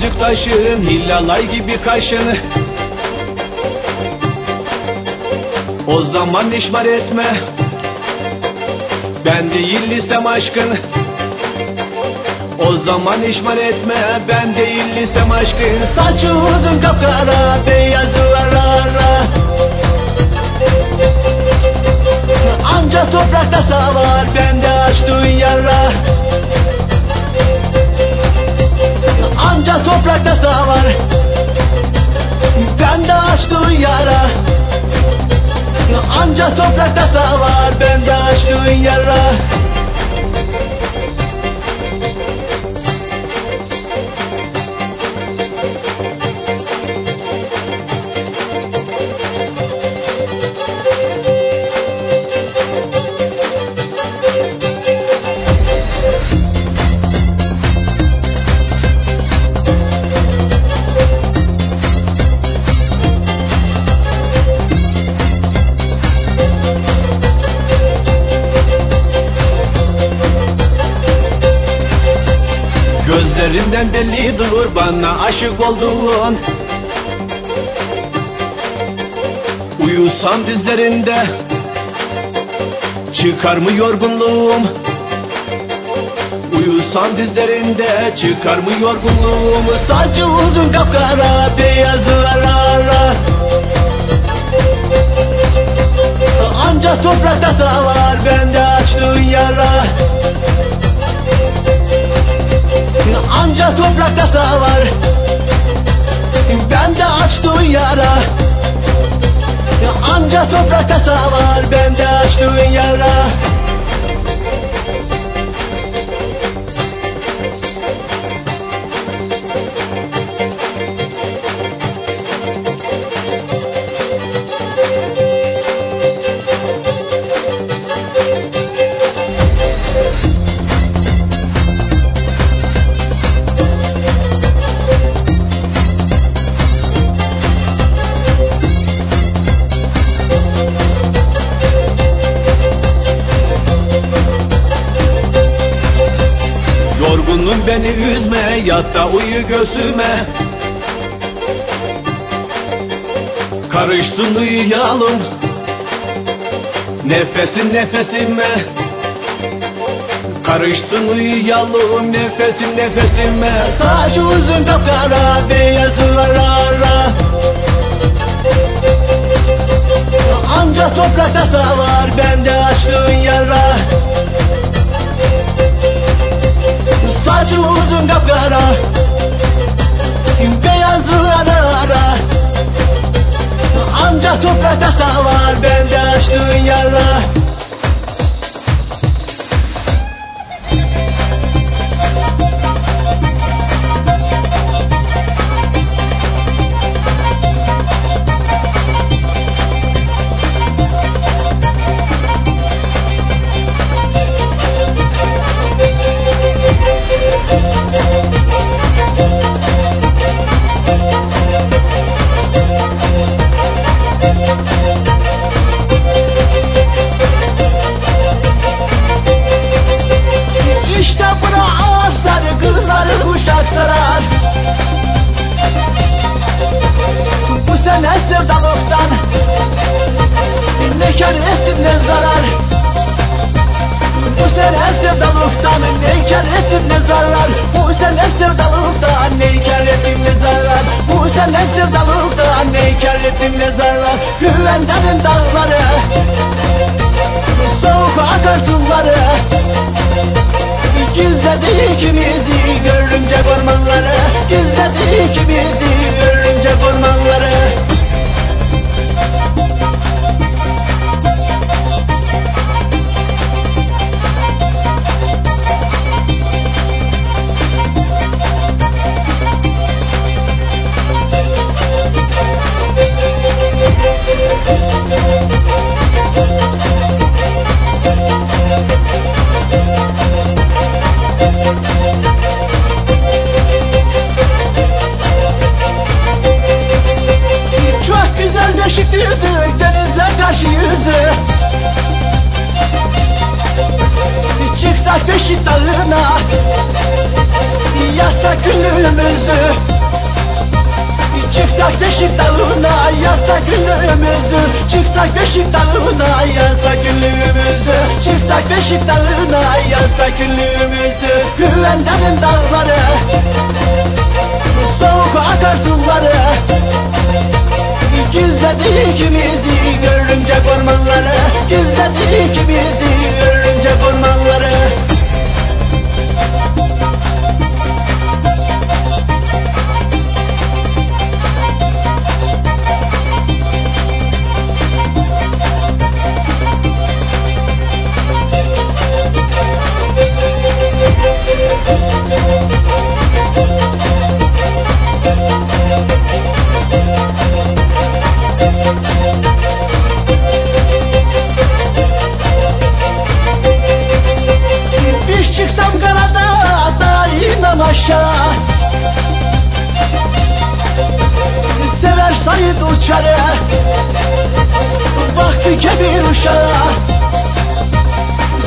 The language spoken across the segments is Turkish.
yüzük taşın Hillalay gibi kaşın O zaman işbar etme. Ben değilsem aşkın. O zaman işmal etme. Ben değilsem aşkın. Saçı uzun kapkara beyazı ara ara Anca toprakta savar bende açtığın yara Toprakta savar bende açtığın yara bana aşık olduğun Uyusam dizlerinde Çıkar mı yorgunluğum? Uyusam dizlerinde Çıkar mı yorgunluğum? Saçı uzun kapkara Beyazı beni üzme Yatta uyu göğsüme Karıştın uyuyalım Nefesin nefesime. Karıştın uyuyalım Nefesin nefesime. Saçı uzun kapkara Beyazı ara ara Anca toprakta savar Bende açtığın yara Saçı uzun kapkara Beyazı ara ara Anca toprakta savar Bende açtığın yara sevdalıktan Ne kar ettin ne zarar? Bu sene sevdalıktan Ne kar ettin ne zarar? Bu sene sevdalıktan Ne kar ettin ne zarar? Güvendenin dağları Soğuk akar suları günümüzü Çıksak Beşiktaş'ına yasa günümüzü Çıksak Beşiktaş'ına yasa günümüzü Çıksak Beşiktaş'ına yasa günümüzü Güvendenin dağları. Uçarı Baktı kebir uşağı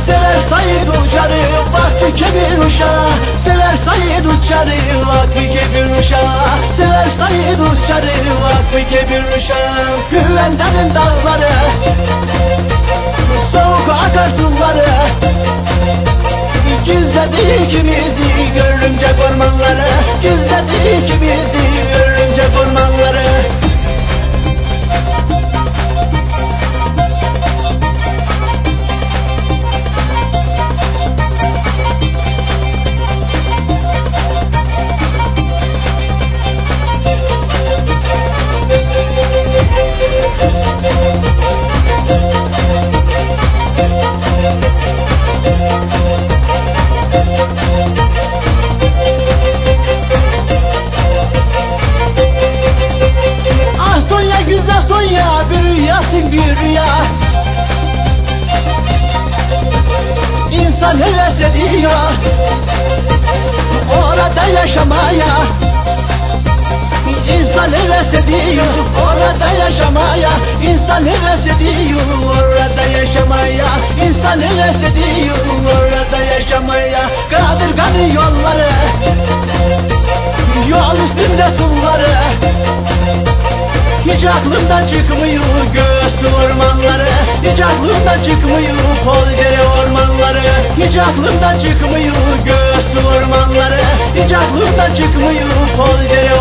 Sever sayıd uçarı Baktı kebir uşağı Sever sayıd uçarı Baktı kebir uşağı Sever sayıd uçarı Baktı kebir uşağı Güvendenin dağları ediyor Orada yaşamaya İnsan heves ediyor Orada yaşamaya İnsan heves ediyor Orada yaşamaya İnsan heves ediyor Orada yaşamaya Kadırganı yolları Yol üstünde suları. Hiç aklımdan çıkmıyor göğsü ormanları. Hiç aklımdan çıkmıyor Hiç aklımdan çıkmıyor göğsü ormanları Hiç çıkmıyor ormanları